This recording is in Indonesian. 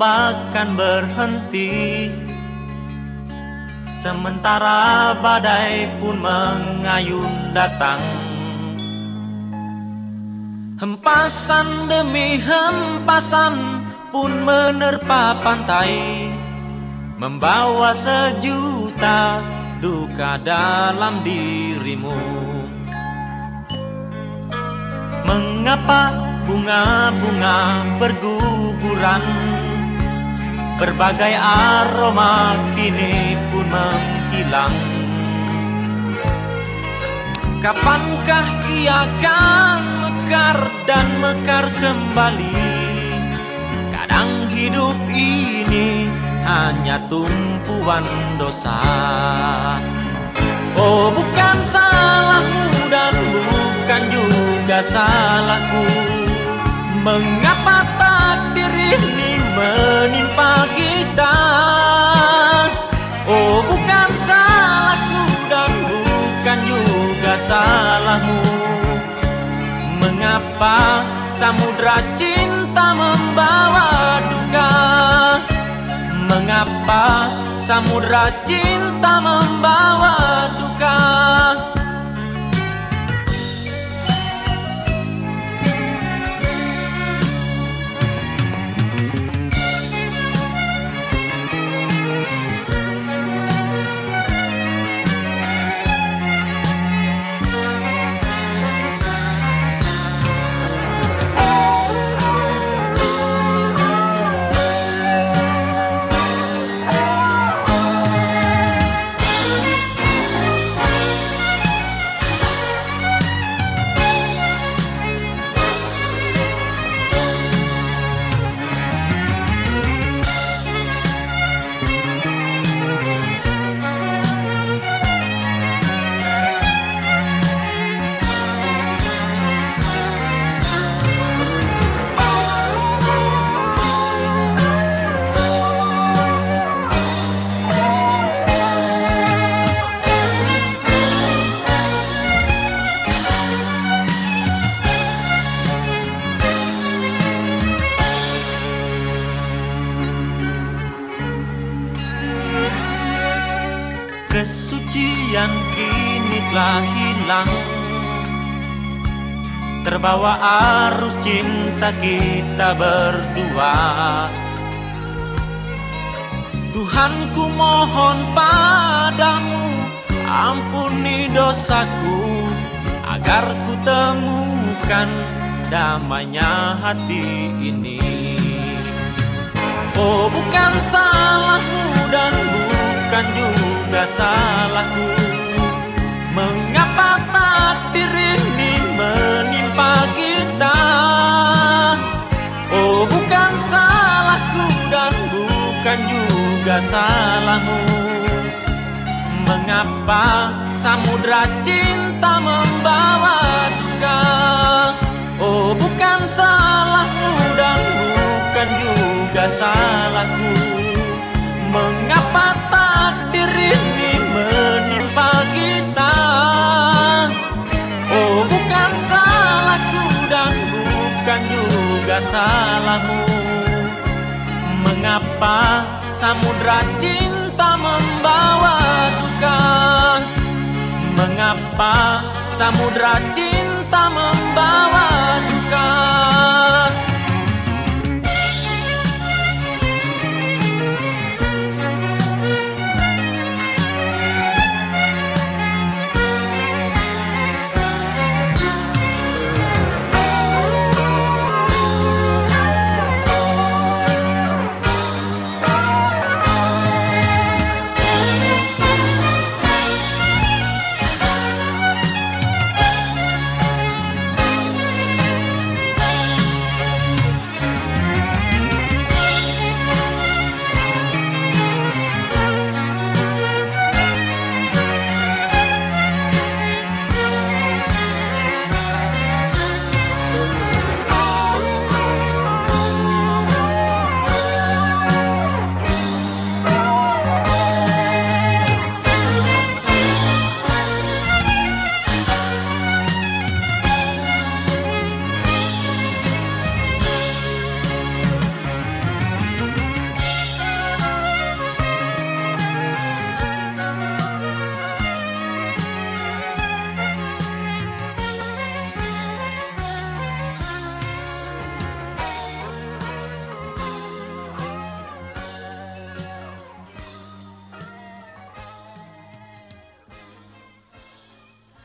ombak kan berhenti. Sementara badai pun mengayun datang. Hempasan demi hempasan pun menerpa pantai Membawa sejuta duka dalam dirimu. Mengapa bunga-bunga berguguran Berbagai aroma kini pun menghilang. Kapankah ia akan mekar dan mekar kembali? Kadang hidup ini hanya tumpuan dosa Mengapa samudra cinta membawa duka? Mengapa samudra cinta membawa Kesucian kini telah hilang. Terbawa arus cinta kita berdua. Tuhan ku mohon padamu Ampuni dosaku Agar ku temukan damainya hati ini. Oh bukan salahmu dan bukan juga salahku Mengapa takdir ini menimpa kita? Oh bukan salahku dan bukan juga salahmu. Mengapa samudra cinta membawa duka? Oh bukan salahmu salahmu Mengapa samudra cinta